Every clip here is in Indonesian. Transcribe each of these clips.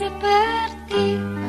seperti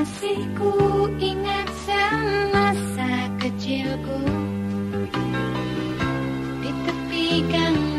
Masih ku ingat semasa kecilku. Di tepi gang